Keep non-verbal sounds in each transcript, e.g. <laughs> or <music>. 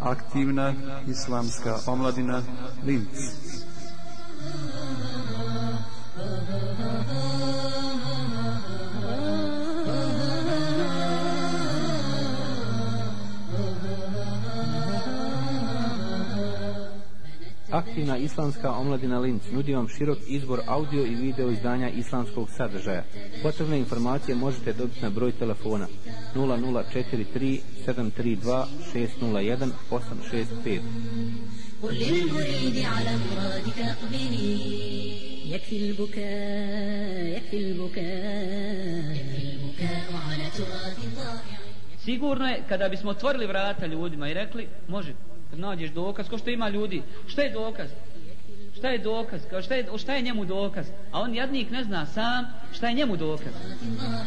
Aktivna islamska omladina Linz. Aktivna islamska omladina Linz nudi vam širok izbor audio i video izdanja islamskog sadržaja. Potrebne informacije možete dobiti na broj telefona 0043 732 601 865. قل للمريد على مرادك أقبلي يكفي البكاء يكفي البكاء يكفي البكاء على تراث ضائع Sigurno je kada bismo otvorili vrata ljudima i rekli, može, nađeš dokaz, ko što ima ljudi. Šta je dokaz? Šta je dokaz? Kao šta je, šta je njemu dokaz? A on jadnik ne zna sam šta je njemu dokaz.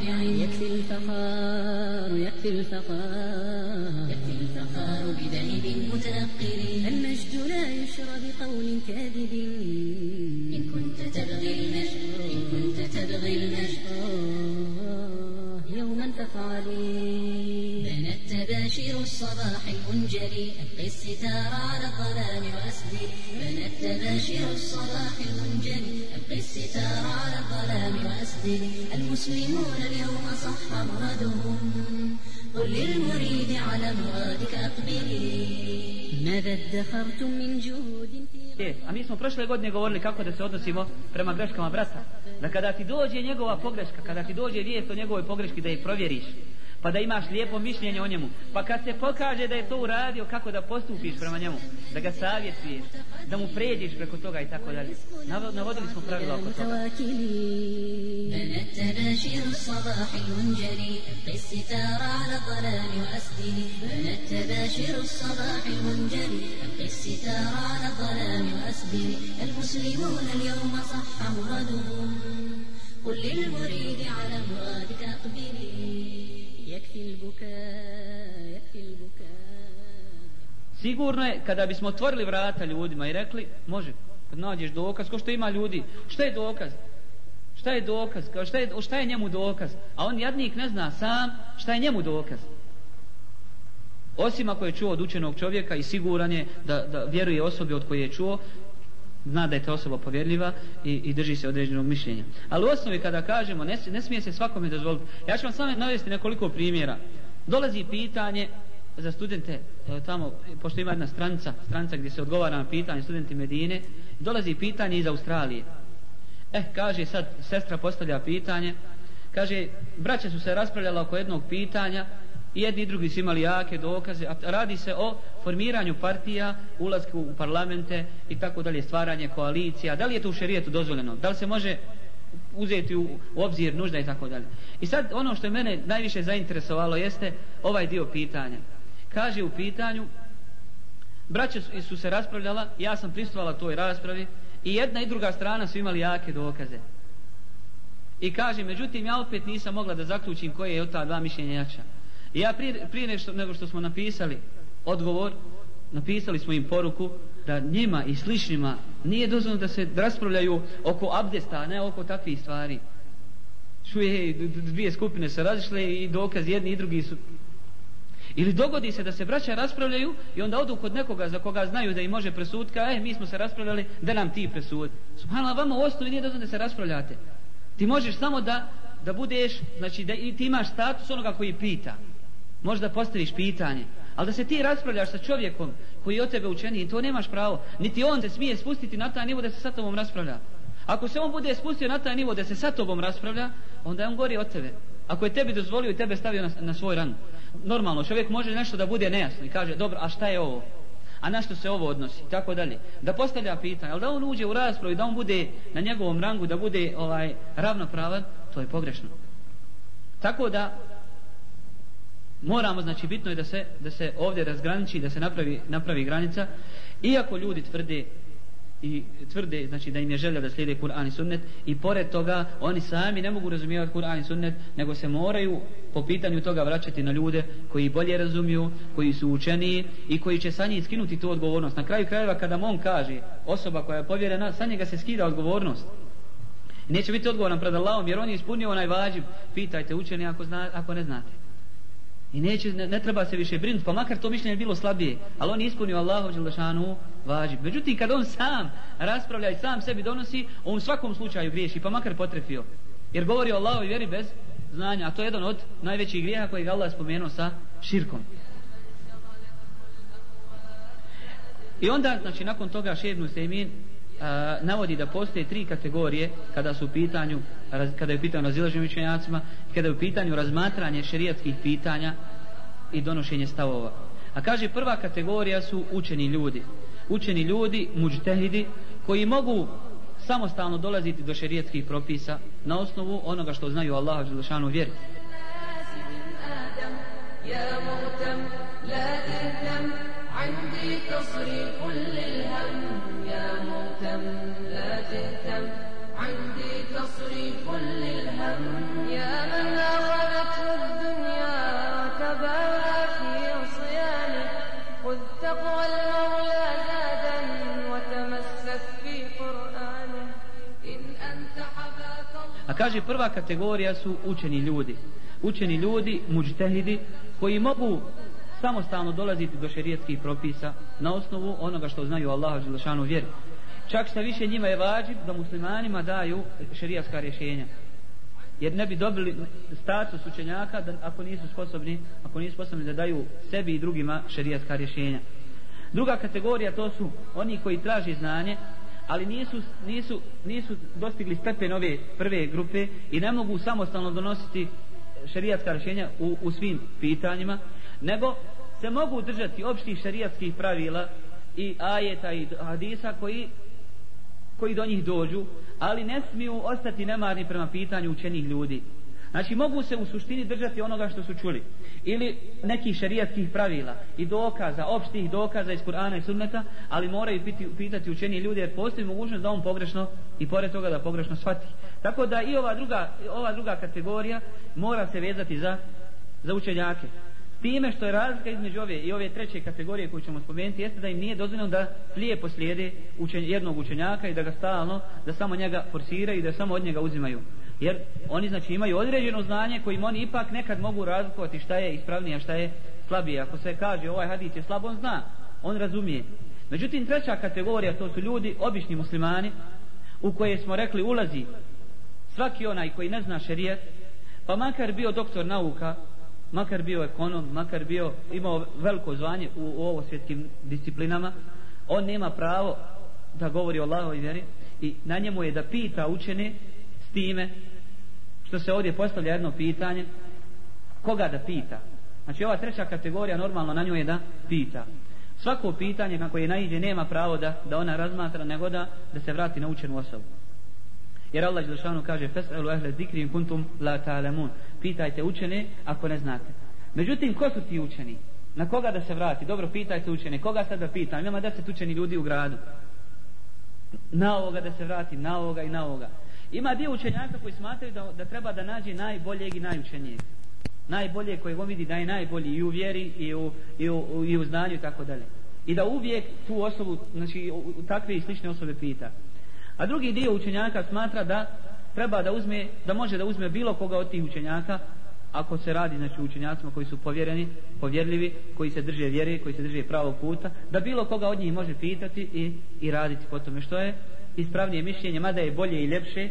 Yakfi al-fahar, yakfi al-fahar, yakfi al-fahar bidahib mutanaqqir. Al-majd la yushra bi qawlin kadhib. In kunta taf'ali. تباشر الصباح المنجلي أبقي الستار على الظلام وأسدي بنت تباشر الصباح المنجلي أبقي الستار على الظلام وأسدي المسلمون اليوم صح مرادهم قل للمريد على مرادك أقبلي ماذا ادخرتم من جهود <laughs> A mi smo prošle godine govorili kako da se odnosimo prema greškama brata. Da kada ti dođe njegova pogreška, kada ti dođe vijest o njegovoj pogreški da je provjeriš, pa da imaš lijepo mišljenje o njemu pa kad se pokaže da je to uradio kako da postupiš prema njemu da ga savjetuješ da mu pređeš preko toga i tako dalje navodili smo pravila oko toga التباشير الصباح المنجلي ابقي الستار على الظلام وأسدني بنى التباشير الصباح المنجلي ابقي الستار على الظلام وأسدني المسلمون اليوم صح مرادهم قل للمريد على مرادك أقبلي Sigurno je kada bismo otvorili vrata ljudima i rekli, može, kad nađeš dokaz, ko što ima ljudi, šta je dokaz? Šta je dokaz? Kao šta, je, šta je njemu dokaz? A on jadnik ne zna sam šta je njemu dokaz. Osim ako je čuo od učenog čovjeka i siguran je da, da vjeruje osobi od koje je čuo, zna da je ta osoba povjerljiva i, i drži se određenog mišljenja. Ali u osnovi kada kažemo, ne, ne smije se svakome dozvoliti. Ja ću vam samo navesti nekoliko primjera. Dolazi pitanje za studente tamo, pošto ima jedna stranica, stranica gdje se odgovara na pitanje studenti Medine, dolazi pitanje iz Australije. Eh, kaže sad, sestra postavlja pitanje, kaže, braće su se raspravljala oko jednog pitanja, jedni i drugi su imali jake dokaze, a radi se o formiranju partija, ulazku u parlamente i tako dalje, stvaranje koalicija, da li je to u šerijetu dozvoljeno, da li se može uzeti u, u obzir nužda i tako dalje. I sad ono što je mene najviše zainteresovalo jeste ovaj dio pitanja. Kaže u pitanju, braće su, su se raspravljala, ja sam pristovala toj raspravi i jedna i druga strana su imali jake dokaze. I kaže, međutim, ja opet nisam mogla da zaključim koje je od ta dva mišljenja jača. I ja prije, prije nešto, nego što smo napisali odgovor, napisali smo im poruku da njima i sličnima nije dozvoljeno da se raspravljaju oko abdesta, ne oko takvih stvari. Čuje, dvije skupine se razišle i dokaz jedni i drugi su Ili dogodi se da se braća raspravljaju i onda odu kod nekoga za koga znaju da im može presudka, e, eh, mi smo se raspravljali, da nam ti presud. Subhanallah, vama u osnovi nije dozvoljeno da se raspravljate. Ti možeš samo da, da budeš, znači da i ti imaš status onoga koji pita možda postaviš pitanje ali da se ti raspravljaš sa čovjekom koji je od tebe učeni to nemaš pravo. Niti on te smije spustiti na taj nivo da se sa tobom raspravlja. Ako se on bude spustio na taj nivo da se sa tobom raspravlja onda je on gori od tebe. Ako je tebi dozvolio i tebe stavio na, na svoj ran normalno čovjek može nešto da bude nejasno i kaže dobro a šta je ovo? A na što se ovo odnosi? Tako dalje. Da postavlja pitanje ali da on uđe u raspravu i da on bude na njegovom rangu da bude ovaj ravnopravan to je pogrešno. Tako da moramo znači bitno je da se da se ovdje razgraniči da se napravi napravi granica iako ljudi tvrde i tvrde znači da im je želja da slijede Kur'an i Sunnet i pored toga oni sami ne mogu razumijevati Kur'an i Sunnet nego se moraju po pitanju toga vraćati na ljude koji bolje razumiju, koji su učeniji i koji će sa njih skinuti tu odgovornost. Na kraju krajeva kada on kaže osoba koja je povjerena, sa njega se skida odgovornost. Neće biti odgovoran pred Allahom jer on je ispunio onaj vađib. Pitajte učeni ako, zna, ako ne znate. I neće, ne, ne treba se više brinuti, pa makar to mišljenje bilo slabije. Ali on je ispunio Allahov Đelešanu vađib. Međutim, kad on sam raspravlja i sam sebi donosi, on u svakom slučaju griješi, pa makar potrefio. Jer govori o Allahovi vjeri bez znanja, a to je jedan od najvećih grijeha kojeg Allah spomenuo sa širkom. I onda, znači, nakon toga šednu se imin a, navodi da postoje tri kategorije kada su u pitanju raz, kada je u pitanju razilaženju učenjacima kada je u pitanju razmatranje šerijatskih pitanja i donošenje stavova a kaže prva kategorija su učeni ljudi učeni ljudi, muđtehidi koji mogu samostalno dolaziti do šerijatskih propisa na osnovu onoga što znaju Allaha Đelešanu vjeri يا مهتم لا تهتم عندي تصريف للهم يا مهتم لا تهتم عندي تصريف للهم يا من أخذته الدنيا وتباهى في عصيانه خذ تقوى المولى زادا وتمسك في قرآنه إن أنت حباك الله A kaže prva kategorija su učeni ljudi. Učeni ljudi, muđtehidi, koji mogu samostalno dolaziti do šerijetskih propisa na osnovu onoga što znaju Allaha Đelešanu vjeri. Čak šta više njima je vađib da muslimanima daju šerijaska rješenja. Jer ne bi dobili status učenjaka da, ako nisu sposobni, ako nisu sposobni da daju sebi i drugima šerijaska rješenja. Druga kategorija to su oni koji traži znanje, ali nisu, nisu, nisu dostigli stepen ove prve grupe i ne mogu samostalno donositi šerijatska rješenja u, u svim pitanjima, nego se mogu držati opštih šerijatskih pravila i ajeta i hadisa koji koji do njih dođu, ali ne smiju ostati nemarni prema pitanju učenih ljudi. Znači mogu se u suštini držati onoga što su čuli. Ili nekih šerijatskih pravila i dokaza, opštih dokaza iz Kur'ana i Sunneta, ali moraju piti, pitati učeni ljudi jer postoji mogućnost da on pogrešno i pored toga da pogrešno shvati. Tako da i ova druga, ova druga kategorija mora se vezati za, za učenjake. Time što je razlika između ove i ove treće kategorije koju ćemo spomenuti jeste da im nije dozvoljeno da slijepo slijede učen, jednog učenjaka i da ga stalno, da samo njega forsiraju i da samo od njega uzimaju. Jer oni znači imaju određeno znanje kojim oni ipak nekad mogu razlikovati šta je ispravnije, a šta je slabije. Ako se kaže ovaj hadis je slab, on zna, on razumije. Međutim, treća kategorija to su ljudi, obični muslimani, u koje smo rekli ulazi svaki onaj koji ne zna šerijat, pa makar bio doktor nauka, makar bio ekonom, makar bio imao veliko zvanje u, u ovo svjetskim disciplinama, on nema pravo da govori o Allahovoj vjeri i na njemu je da pita učene s time što se ovdje postavlja jedno pitanje koga da pita. Znači ova treća kategorija normalno na njoj je da pita. Svako pitanje na koje naiđe nema pravo da, da ona razmatra nego da, da se vrati na učenu osobu. Jer Allah Đelšanu kaže Fes'elu ehle zikri kuntum la ta'lamun. Pitajte učene ako ne znate. Međutim, ko su ti učeni? Na koga da se vrati? Dobro, pitajte učene. Koga sad da pitam? Imamo deset učeni ljudi u gradu. Na ovoga da se vrati Na ovoga i na ovoga. Ima dio učenjaka koji smatraju da, da treba da nađe najboljeg i najučenijeg. Najbolje koje on vidi da je najbolji i u vjeri i u, i u, i u znanju i tako dalje. I da uvijek tu osobu, znači takve i slične osobe pita. A drugi dio učenjaka smatra da treba da uzme, da može da uzme bilo koga od tih učenjaka ako se radi znači učenjacima koji su povjereni, povjerljivi, koji se drže vjere, koji se drže pravog puta, da bilo koga od njih može pitati i, i raditi po tome što je ispravnije mišljenje, mada je bolje i ljepše,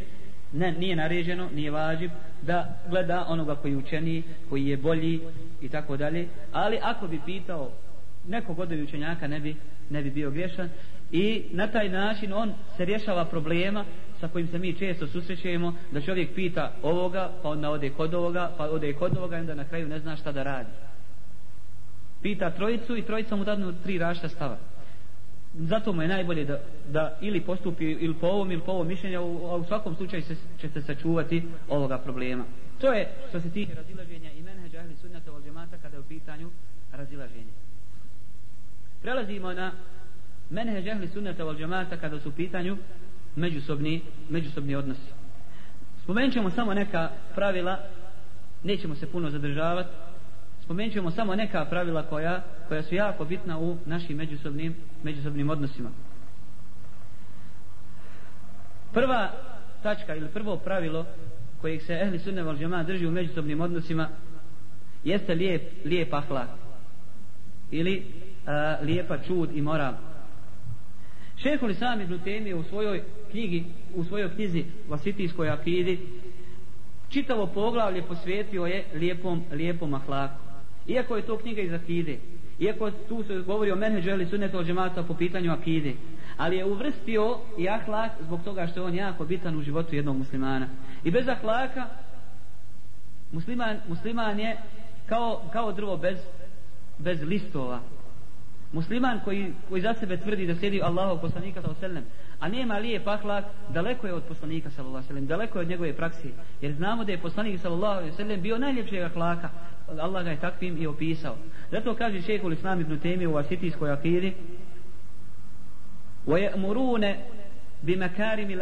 ne, nije naređeno, nije važiv, da gleda onoga koji je učeniji, koji je bolji i tako dalje, ali ako bi pitao nekog od učenjaka ne bi, ne bi bio griješan. I na taj način on se rješava problema sa kojim se mi često susrećemo da čovjek pita ovoga pa onda ode kod ovoga pa ode kod ovoga i onda na kraju ne zna šta da radi. Pita trojicu i trojica mu dadnu tri rašta stava. Zato mu je najbolje da, da ili postupi ili po ovom ili po ovom mišljenju a u svakom slučaju se, će se sačuvati ovoga problema. To je što se tiče razilaženja i menheđa ahli sunnata od džemata kada je u pitanju razilaženja prelazimo na menheđ ehli sunnata val džamata kada su u pitanju međusobni, međusobni odnosi. Spomenut ćemo samo neka pravila, nećemo se puno zadržavati, spomenut ćemo samo neka pravila koja, koja su jako bitna u našim međusobnim, međusobnim odnosima. Prva tačka ili prvo pravilo kojeg se ehli sunne val džema drži u međusobnim odnosima jeste lijep, lijep ahlak ili a, lijepa čud i moral. Šehol Islam ibn Temi u svojoj knjigi, u svojoj knjizi Vasitijskoj akidi čitavo poglavlje posvetio je lijepom, lijepom ahlaku. Iako je to knjiga iz akide, iako tu se govori o menheđu ili sunnetu džemata po pitanju akide, ali je uvrstio i ahlak zbog toga što je on jako bitan u životu jednog muslimana. I bez ahlaka musliman, musliman je kao, kao drvo bez, bez listova. Musliman koji, koji za sebe tvrdi da slijedi Allahov poslanika sallallahu alejhi ve sellem, a nema lijep ahlak, daleko je od poslanika sallallahu alejhi ve sellem, daleko je od njegove praksi. Jer znamo da je poslanik sallallahu alejhi ve sellem bio najljepšeg ahlaka. Allah ga je takvim i opisao. Zato kaže šeku Islam ibn Taymi u Asitijskoj akiri, وَيَأْمُرُونَ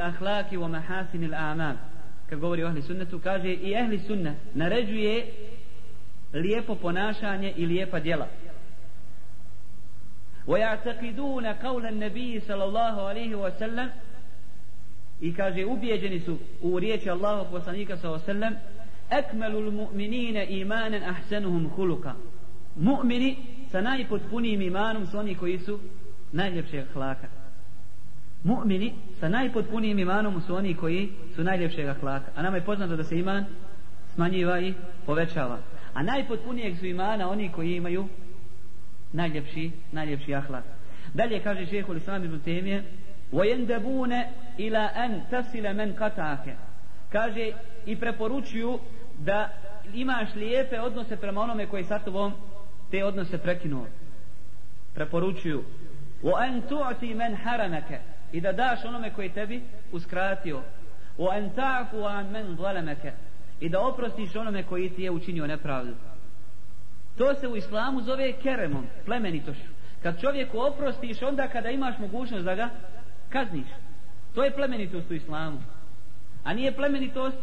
akhlaqi wa mahasinil a'mal." Kad govori o ahli sunnetu, kaže i ahli sunna naređuje lijepo ponašanje i lijepa djela. ويعتقدون قول النبي صلى الله عليه وسلم i kaže ubijeđeni su u riječi Allahov poslanika sallallahu alejhi ve sellem akmalul mu'minina imanan ahsanuhum khuluqa mu'mini sa najpotpunijim imanom su oni koji su najljepšeg hlaka Mu'mini sa najpotpunijim imanom su oni koji su najljepšeg ahlaka. A nama je poznato da se iman smanjiva i povećava. A najpotpunijeg su imana oni koji imaju najljepši, najljepši ahlak. Dalje kaže šehhul Islam ibn Temije وَيَنْدَبُونَ إِلَا أَنْ تَسِلَ مَنْ قَتَعَكَ Kaže i preporučuju da imaš lijepe odnose prema onome koji sa tobom te odnose prekinuo. Preporučuju وَأَنْ تُعْتِ مَنْ حَرَمَكَ i da daš onome koji tebi uskratio o an ta'fu an men zalamaka i da oprostiš onome koji ti je učinio nepravdu to se u islamu zove keremom plemenitošću kad čovjeku oprostiš onda kada imaš mogućnost da ga kazniš to je plemenitost u islamu a nije plemenitost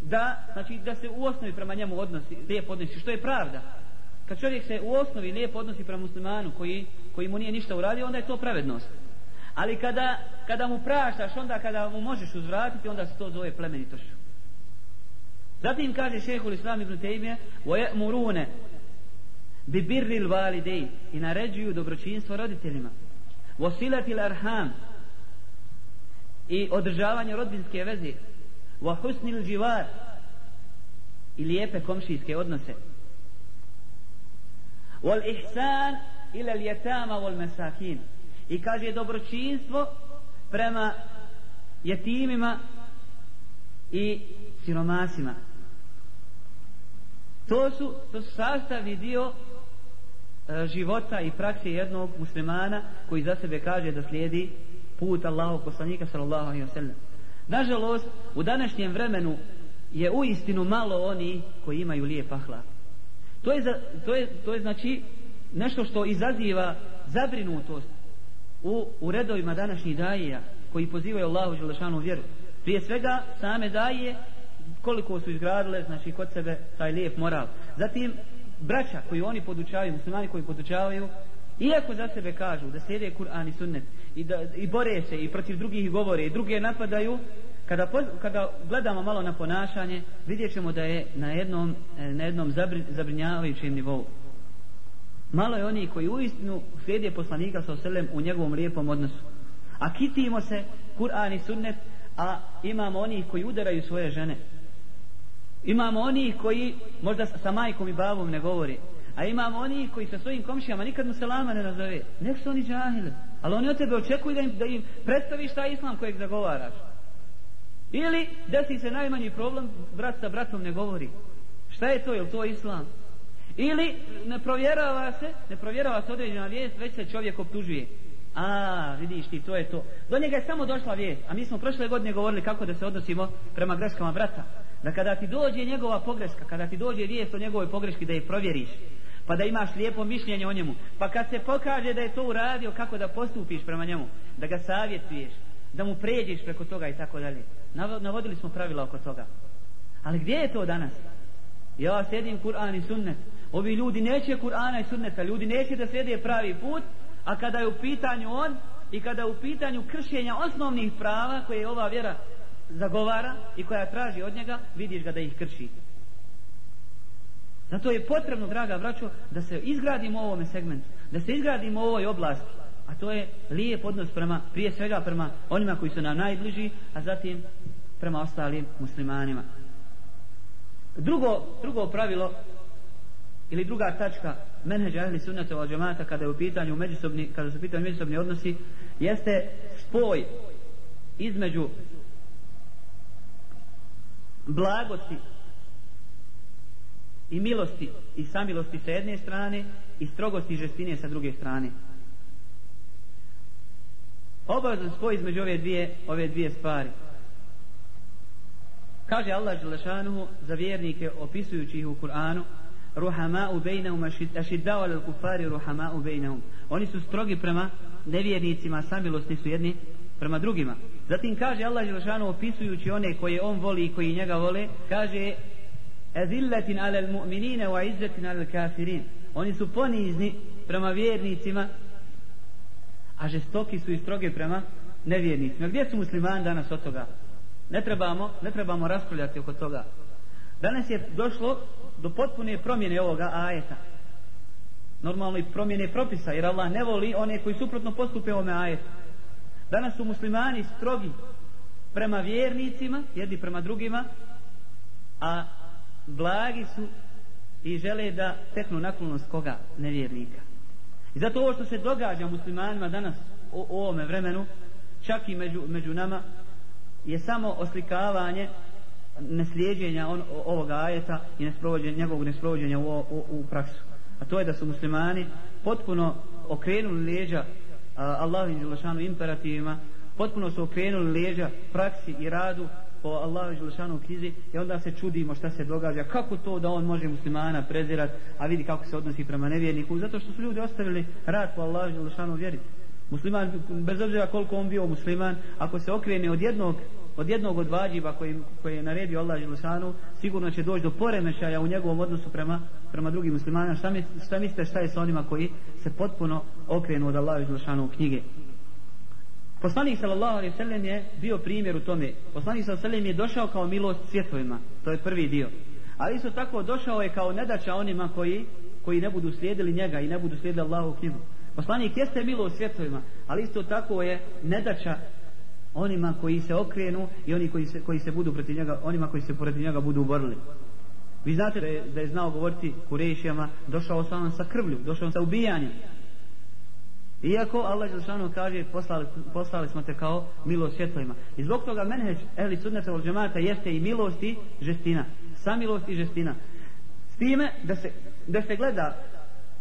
da, znači, da se u osnovi prema njemu odnosi, lijep odnosi, što je pravda. Kad čovjek se u osnovi lijep odnosi prema muslimanu koji, koji mu nije ništa uradio, onda je to pravednost. Ali kada, kada mu praštaš, onda kada mu možeš uzvratiti, onda se to zove plemenitošću. Zatim kaže šehhul Islam ibn Tejmije, وَيَأْمُرُونَ bi birril validej i naređuju dobročinstvo roditeljima. Wasilatil arham i održavanje rodbinske veze. Wa husnil jivar i lijepe komšijske odnose. Wal ihsan ila al yatama wal masakin. I kaže dobročinstvo prema jetimima i siromasima. To su to su sastavni dio E, života i prakse jednog muslimana koji za sebe kaže da slijedi put Allahog poslanika sallallahu alaihi wa sallam nažalost u današnjem vremenu je u istinu malo oni koji imaju lijep ahlak to je, za, to je, to je znači nešto što izaziva zabrinutost u, u redovima današnjih dajija koji pozivaju Allahu Đelešanu vjeru. Prije svega same daje koliko su izgradile znači kod sebe taj lijep moral. Zatim braća koji oni podučavaju, muslimani koji podučavaju, iako za sebe kažu da slijede Kur'an i sunnet i, da, i bore se i protiv drugih govore i druge napadaju, kada, poz, kada gledamo malo na ponašanje, vidjet ćemo da je na jednom, na jednom zabrinjavajućem nivou. Malo je oni koji uistinu slijede poslanika sa oselem u njegovom lijepom odnosu. A kitimo se Kur'an i sunnet, a imamo oni koji udaraju svoje žene. Imamo oni koji možda sa majkom i babom ne govori. A imamo oni koji sa svojim komšijama nikad mu selama ne nazove. Nek su oni džahile. Ali oni od tebe očekuju da im, da im predstaviš taj islam kojeg zagovaraš. Ili desi se najmanji problem, brat sa bratom ne govori. Šta je to? Je to islam? Ili ne provjerava se, ne provjerava se određena vijest, već se čovjek optužuje. A, vidiš ti, to je to. Do njega je samo došla vijest. A mi smo prošle godine govorili kako da se odnosimo prema greškama brata. Da kada ti dođe njegova pogreška, kada ti dođe vijest o njegovoj pogreški, da je provjeriš. pa da imaš lijepo mišljenje o njemu pa kad se pokaže da je to uradio kako da postupiš prema njemu da ga savjetuješ da mu pređeš preko toga i tako dalje. Navodili smo pravila oko toga. Ali gdje je to danas? Ja sjedim Kur'an i sunnet. Ovi ljudi neće Kur'ana i sunneta. Ljudi neće da slijede pravi put a kada je u pitanju on i kada je u pitanju kršenja osnovnih prava koje ova vjera zagovara i koja traži od njega vidiš ga da ih krši. Zato je potrebno draga braćo da se izgradimo u ovome segmentu da se izgradimo u ovoj oblasti a to je lijep odnos prema prije svega prema onima koji su nam najbliži a zatim prema ostalim muslimanima. Drugo, drugo pravilo ili druga tačka menheđa ahli sunnata od džamata kada je u pitanju međusobni, kada su u pitanju međusobni odnosi jeste spoj između blagosti i milosti i samilosti sa jedne strane i strogosti i žestine sa druge strane. Obavezan spoj između ove dvije ove dvije stvari. Kaže Allah Želešanuhu za vjernike opisujući ih u Kur'anu ruhama'u bejnehum ašiddao al kufari ruhama'u bejnehum oni su strogi prema nevjernicima samilosni su jedni prema drugima zatim kaže Allah Želešanuhu opisujući one koje on voli i koji njega vole kaže Ezillatin alel mu'minine wa izzetin ala kafirin. Oni su ponizni prema vjernicima a žestoki su i stroge prema nevjernicima. Gdje su muslimani danas od toga? Ne trebamo ne trebamo raspravljati oko toga. Danas je došlo do potpune promjene ovoga ajeta. Normalno i promjene propisa jer Allah ne voli one koji suprotno postupe ovome ajetu danas su muslimani strogi prema vjernicima jedni prema drugima a blagi su i žele da teknu naklonost koga nevjernika i zato ovo što se događa muslimanima danas u, ovome vremenu čak i među, među nama je samo oslikavanje neslijeđenja on, ovoga ajeta i nesprovođenja, njegovog nesprovođenja u, u, u praksu. A to je da su muslimani potpuno okrenuli leđa Allahu i Đelešanu imperativima, potpuno su okrenuli leđa praksi i radu po Allahu i Đelešanu knjizi i onda se čudimo šta se događa, kako to da on može muslimana prezirat, a vidi kako se odnosi prema nevjerniku, zato što su ljudi ostavili rad po Allahu i Đelešanu vjeriti. Musliman, bez obzira koliko on bio musliman, ako se okrene od jednog od jednog od vađiva koji, koji je naredio Allah Želešanu, sigurno će doći do poremećaja u njegovom odnosu prema, prema drugim muslimanima. Šta, šta mislite šta je sa onima koji se potpuno okrenu od Allah Želešanu u knjige? Poslanik sallallahu alejhi ve sellem je bio primjer u tome. Poslanik sallallahu alejhi ve sellem je došao kao milost svjetovima. To je prvi dio. Ali isto tako došao je kao nedaća onima koji koji ne budu slijedili njega i ne budu slijedili Allahu knjigu. Poslanik jeste milost svjetovima, ali isto tako je nedaća onima koji se okrenu i oni koji se, koji se budu protiv njega, onima koji se protiv njega budu borili. Vi znate da je, da je znao govoriti kurešijama, došao sam sa krvlju, došao sa ubijanjem. Iako Allah Đelšanu kaže poslali, poslali smo te kao milost svjetlima. I zbog toga menheć ehli sudnata od džemata jeste i milost i žestina. Samilost i žestina. S time da se, da se gleda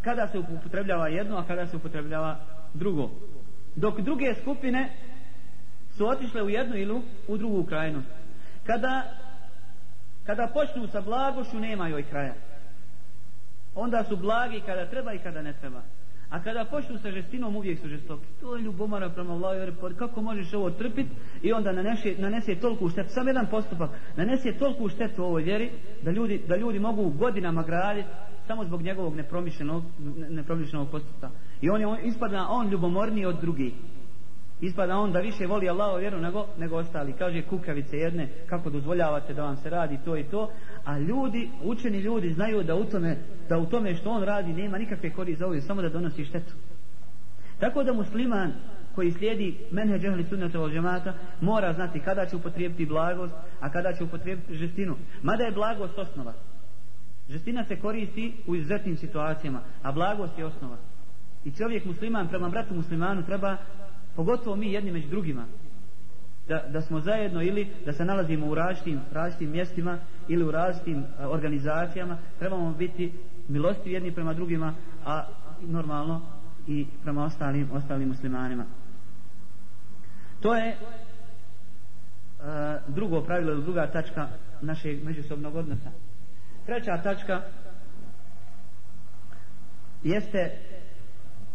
kada se upotrebljava jedno, a kada se upotrebljava drugo. Dok druge skupine su otišle u jednu ili u drugu krajnost. Kada, kada počnu sa blagošću, nema joj kraja. Onda su blagi kada treba i kada ne treba. A kada počnu sa žestinom, uvijek su žestoki. To je ljubomara prema Allahu, jer kako možeš ovo trpiti i onda nanese, nanese toliko štetu. Samo jedan postupak. Nanese toliko štetu ovoj vjeri da ljudi, da ljudi mogu godinama graditi samo zbog njegovog nepromišljenog, nepromišljenog postupka. I on je on, ispada on ljubomorniji od drugih ispada on da više voli Allahu vjeru nego, nego ostali. Kaže kukavice jedne, kako dozvoljavate da vam se radi to i to. A ljudi, učeni ljudi znaju da u tome, da u tome što on radi nema nikakve koristi za ovdje, samo da donosi štetu. Tako da musliman koji slijedi menhe džahli sunnata od džemata mora znati kada će upotrijebiti blagost, a kada će upotrijebiti žestinu. Mada je blagost osnova. Žestina se koristi u izuzetnim situacijama, a blagost je osnova. I čovjek musliman prema bratu muslimanu treba pogotovo mi jedni među drugima. Da, da smo zajedno ili da se nalazimo u različitim, različitim mjestima ili u različitim organizacijama trebamo biti milosti jedni prema drugima a normalno i prema ostalim, ostalim muslimanima. To je a, drugo pravilo druga tačka našeg međusobnog odnosa. Treća tačka jeste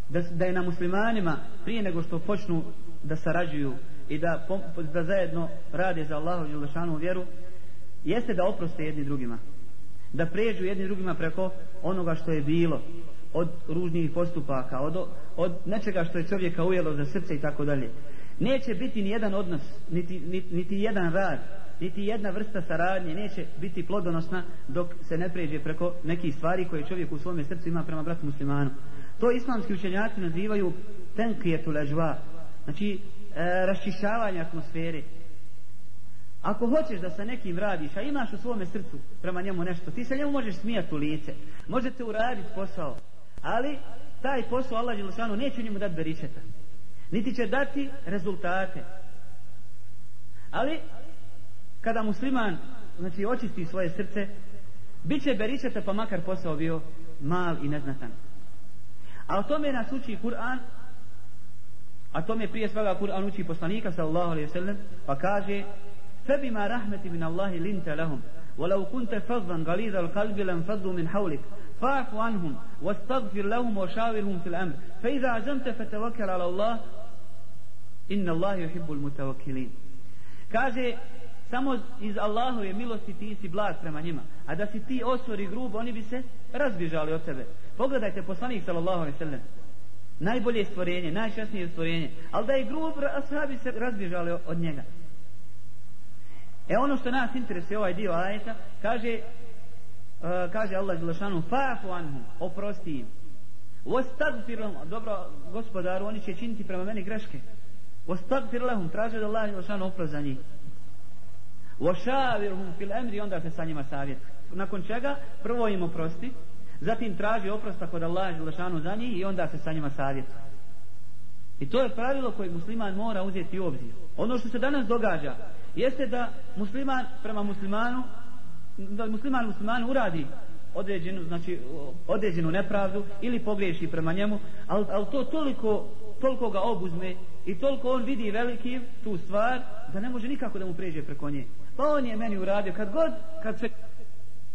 da, da je na muslimanima prije nego što počnu da sarađuju i da, da zajedno rade za Allahu i Đelešanu vjeru jeste da oproste jedni drugima. Da pređu jedni drugima preko onoga što je bilo od ružnih postupaka od, od nečega što je čovjeka ujelo za srce i tako dalje. Neće biti ni jedan odnos niti, niti, niti jedan rad niti jedna vrsta saradnje neće biti plodonosna dok se ne pređe preko nekih stvari koje čovjek u svome srcu ima prema bratu muslimanu to islamski učenjaci nazivaju tenkijetu ležva znači e, raščišavanje atmosfere. Ako hoćeš da sa nekim radiš a imaš u svome srcu prema njemu nešto ti se njemu možeš smijati u lice. Možete uraditi posao ali taj posao Allah Đelšanu neće njemu dati beričeta niti će dati rezultate. Ali kada musliman znači očisti svoje srce bit će beričeta pa makar posao bio mal i neznatan. A o tome nas uči Kur'an a tome prije svega Kur'an uči poslanika sallallahu alaihi sallam pa kaže فبما رحمة من الله لنت لهم ولو كنت فظا غليظ القلب لانفضوا من حولك فاعف عنهم واستغفر لهم وشاورهم في الأمر فإذا عزمت فتوكل على الله إن الله يحب المتوكلين kaže samo iz Allahove milosti ti si blag prema njima. A da si ti osvori grubo oni bi se razbižali od tebe. Pogledajte poslanik sallallahu alaihi sallam najbolje stvorenje, najčasnije stvorenje. Ali da je grub, ashabi se razbižali od njega. E ono što nas interesuje ovaj dio ajeta kaže uh, kaže Allah Đelešanu fa'fu anhum oprosti im. Ostagfir lahum, dobro gospodaru, oni će činiti prema meni greške. Ostagfir lahum, traže da Allah Đelešanu oprost za njih. Vošavirhum fil emri, onda se sa njima savjet. Nakon čega, prvo im oprosti, zatim traži oprosta kod Allaha Želešanu za njih i onda se sa njima savjet. I to je pravilo koje musliman mora uzeti u obzir. Ono što se danas događa jeste da musliman prema muslimanu da musliman muslimanu uradi određenu, znači, određenu nepravdu ili pogriješi prema njemu, ali, ali to toliko, toliko ga obuzme i toliko on vidi velikim tu stvar da ne može nikako da mu pređe preko nje. Pa on je meni uradio kad god, kad se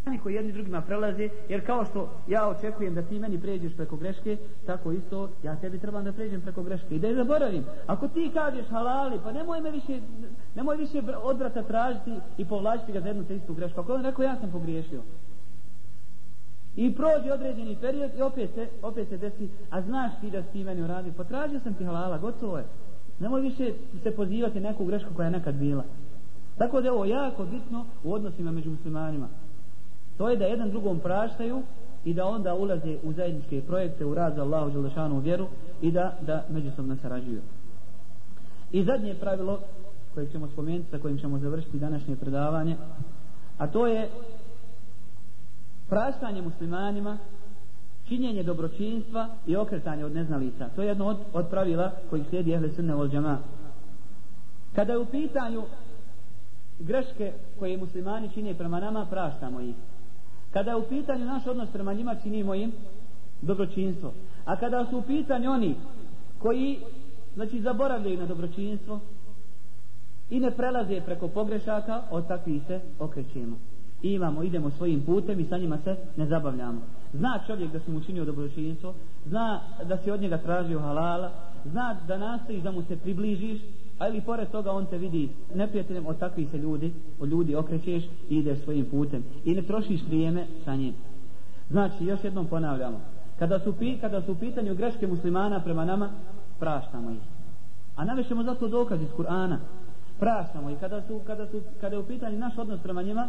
oni koji jedni drugima prelaze, jer kao što ja očekujem da ti meni pređeš preko greške, tako isto ja tebi trebam da pređem preko greške i da je zaboravim. Ako ti kažeš halali, pa nemoj me više, nemoj više odvrata tražiti i povlačiti ga za jednu te istu grešku. Ako on rekao, ja sam pogriješio. I prođe određeni period i opet se, opet se desi, a znaš ti da si ti meni uradio, pa potražio sam ti halala, gotovo je. Nemoj više se pozivati neku grešku koja je nekad bila. Tako da je ovo jako bitno u odnosima među muslimanima. To je da jedan drugom praštaju i da onda ulaze u zajedničke projekte u rad za Allahu Đelešanu vjeru i da, da međusobno sarađuju. I zadnje pravilo koje ćemo spomenuti, sa kojim ćemo završiti današnje predavanje, a to je praštanje muslimanima, činjenje dobročinstva i okretanje od neznalica. To je jedno od, od pravila kojih slijedi Ehle Sunne vol Džama. Kada je u pitanju greške koje muslimani čine prema nama, praštamo ih. Kada je u pitanju naš odnos prema njima, činimo im dobročinstvo. A kada su u pitanju oni koji znači zaboravljaju na dobročinstvo i ne prelaze preko pogrešaka, od takvih se okrećemo. I imamo, idemo svojim putem i sa njima se ne zabavljamo. Zna čovjek da si mu činio dobročinstvo, zna da si od njega tražio halala, zna da nastojiš da mu se približiš, a ili pored toga on te vidi neprijateljem od takvih se ljudi, od ljudi okrećeš i ideš svojim putem i ne trošiš vrijeme sa njim. Znači, još jednom ponavljamo, kada su, pi, kada su u pitanju greške muslimana prema nama, praštamo ih. A navešemo zato dokaz iz Kur'ana. Praštamo ih. Kada, su, kada, su, kada je u pitanju naš odnos prema njima,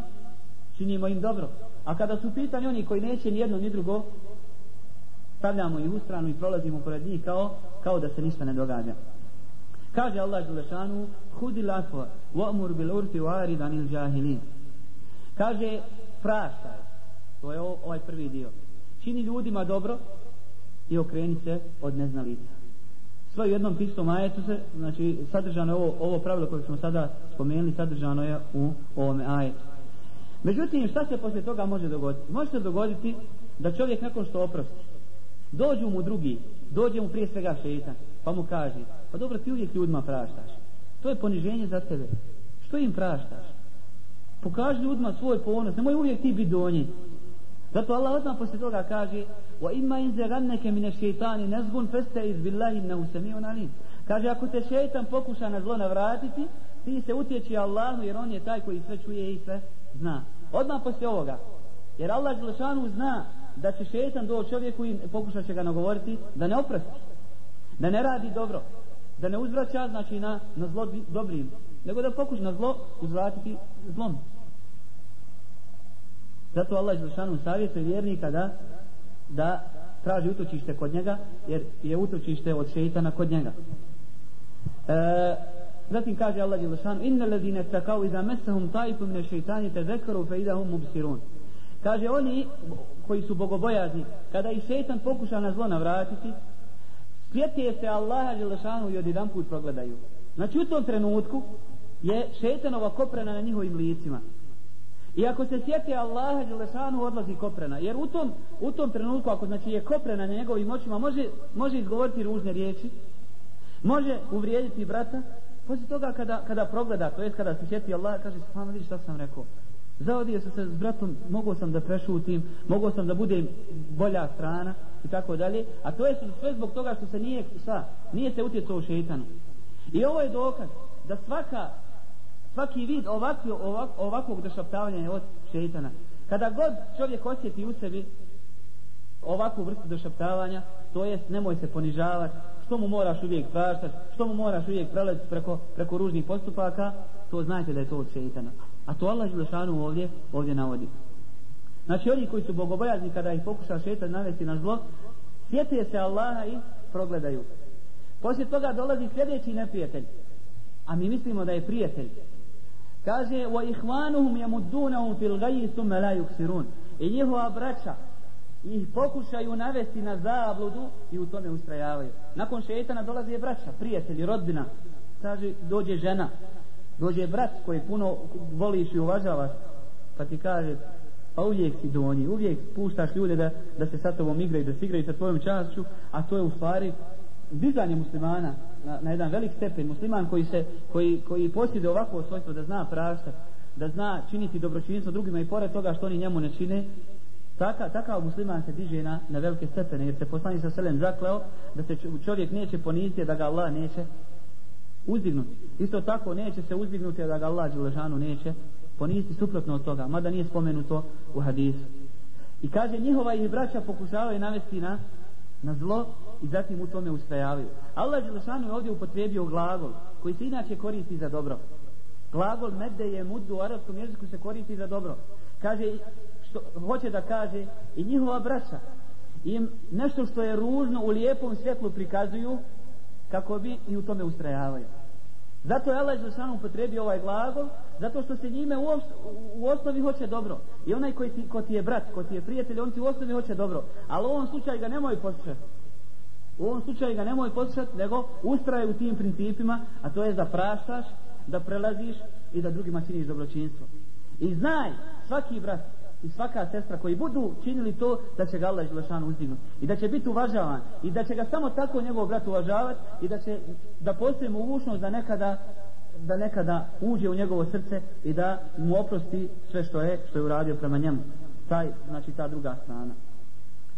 činimo im dobro. A kada su u pitanju oni koji neće ni jedno ni drugo, stavljamo ih u stranu i prolazimo pored njih kao, kao da se ništa ne događa. Kaže Allah Đelešanu, hudi lafo, wa'mur bil urfi wa'arid anil jahilin. Kaže, praštaj. To je ovaj prvi dio. Čini ljudima dobro i okreni se od neznalica. Sve u jednom pistom ajetu se, znači, sadržano je ovo, ovo pravilo koje smo sada spomenuli, sadržano je u ovome ajetu. Međutim, šta se poslije toga može dogoditi? Može se dogoditi da čovjek nakon što oprosti, dođu mu drugi, dođe mu prije svega šeitan, pa mu kaže, pa dobro ti uvijek ljudima praštaš. To je poniženje za tebe. Što im praštaš? Pokaži ljudima svoj ponos, nemoj uvijek ti biti donji. Zato Allah odmah poslije toga kaže Wa imma in zaganneke mine šeitani nezgun feste iz billahi innahu samiun alim. Kaže ako te šeitan pokuša na zlo navratiti, ti se utječi Allahu jer on je taj koji sve čuje i sve zna. Odmah poslije ovoga. Jer Allah Đelešanu zna da će šeitan doći čovjeku i pokušat će ga nagovoriti da ne oprosti. Da ne radi dobro. Da ne uzvraća znači na, na zlo dobrim. Nego da pokuša na zlo uzvratiti zlom. Zato Allah Đelešanu savjetuje vjernika da da traži utočište kod njega jer je utočište od šeitana kod njega. E, zatim kaže Allah Đelešanu inne ledine takao iza mesahum tajfu mine šeitani te zekaru fe idahum mubsirun. Kaže oni koji su bogobojazni kada i šeitan pokuša na zlo navratiti sjete se Allaha Đelešanu i odjedan put progledaju. Znači u tom trenutku je šetanova koprena na njihovim licima. I ako se sjeti Allaha Đelešanu odlazi koprena. Jer u tom, u tom trenutku ako znači je koprena na njegovim očima može, može izgovoriti ružne riječi. Može uvrijediti brata. Poslije toga kada, kada progleda, to je kada se sjeti Allah kaže stvarno vidi šta sam rekao. Zavodio sam se s bratom, mogao sam da prešutim, mogao sam da budem bolja strana i tako dalje. A to je sve zbog toga što se nije, sa, nije se utjecao u šeitanu. I ovo je dokaz da svaka svaki vid ovakvi, ovak, ovakvog došaptavanja je od šeitana. Kada god čovjek osjeti u sebi ovakvu vrstu došaptavanja, to jest nemoj se ponižavati, što mu moraš uvijek praštati, što mu moraš uvijek prelaziti preko, preko ružnih postupaka, to znajte da je to od šeitana. A to Allah Želešanu ovdje, ovdje navodi. Znači oni koji su bogobojazni kada ih pokuša šetan navesti na zlo, sjete se Allaha i progledaju. Poslije toga dolazi sljedeći neprijatelj. A mi mislimo da je prijatelj. Kaže, wa ihvanuhum yamudunahum fil ghayyi thumma la yuksirun. I njihova braća ih pokušaju navesti na zabludu i u tome ustrajavaju. Nakon šetana dolazi je braća, prijatelji, rodbina. Kaže, dođe žena, dođe brat koji puno voliš i uvažavaš, pa ti kaže, pa uvijek si donji, uvijek puštaš ljude da, da se sa tobom igraju, da se igraju sa tvojom čašću, a to je u stvari dizanje muslimana na, na jedan velik stepen. Musliman koji se koji, koji posjede ovako svojstvo da zna prašta da zna činiti dobročinstvo drugima i pored toga što oni njemu ne čine taka, takav musliman se diže na, na velike stepene jer se poslani sa selem zakleo da se čovjek neće poniziti da ga Allah neće uzdignuti isto tako neće se uzdignuti da ga Allah Đelešanu neće Pa poniziti suprotno od toga mada nije spomenuto u hadisu i kaže njihova ih braća pokušavaju navesti na na zlo i zatim u tome ustrajavaju. Allah Đelešanu je ovdje upotrebio glagol koji se inače koristi za dobro. Glagol medde je mudu u arabskom jeziku se koristi za dobro. Kaže, što, hoće da kaže i njihova braća im nešto što je ružno u lijepom svjetlu prikazuju kako bi i u tome ustrajavaju. Zato je Allah Đelešanu upotrebio ovaj glagol zato što se njime u, u osnovi hoće dobro. I onaj koji ti, ko ti je brat, ko ti je prijatelj, on ti u osnovi hoće dobro. Ali u ovom slučaju ga nemoj poslušati. U ovom slučaju ga nemoj poslušati, nego ustraje u tim principima, a to je da praštaš, da prelaziš i da drugima činiš dobročinstvo. I znaj, svaki brat i svaka sestra koji budu činili to, da će ga Allah Želešan uzdignuti. I da će biti uvažavan. I da će ga samo tako njegov brat uvažavati i da će da postoji mogućnost da nekada da nekada uđe u njegovo srce i da mu oprosti sve što je što je uradio prema njemu. Taj, znači ta druga strana.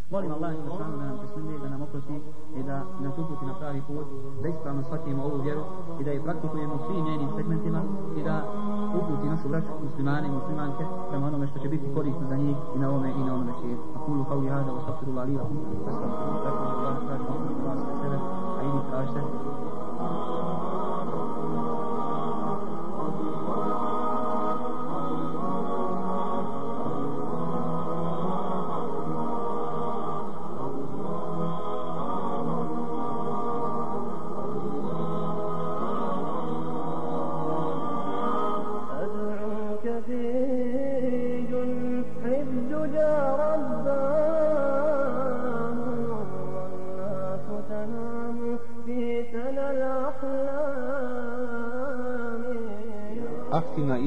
Molim Allah i da nam se da nam oprosti i da nas uputi na pravi put, da ispravno shvatimo ovu vjeru i da je praktikujemo u svim njenim segmentima i da uputi muslimani i muslimanke prema onome što će biti korisno za njih i na ovome i na onome svijetu. A kulu kao i hada, wa stakfiru la liva, wa stakfiru la liva, wa stakfiru la liva, a idi